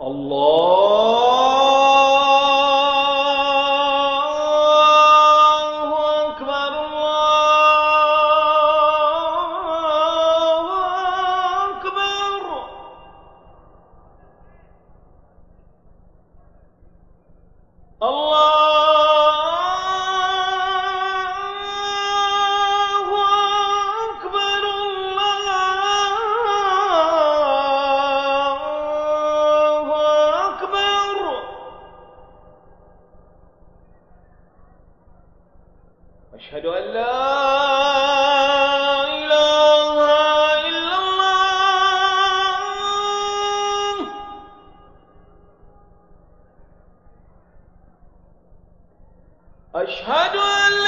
الله أشهد أن لا أشهد أن لا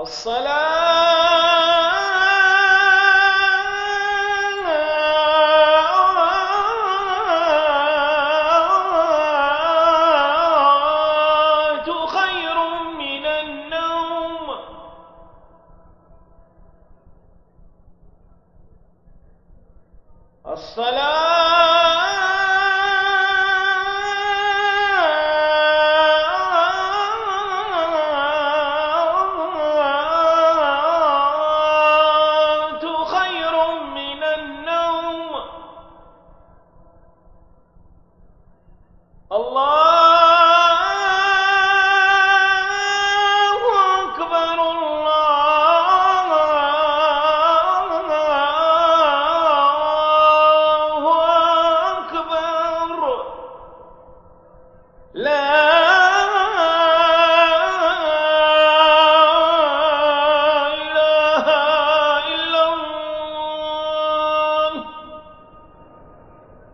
الصلاة خير من النوم. الصلاة Allah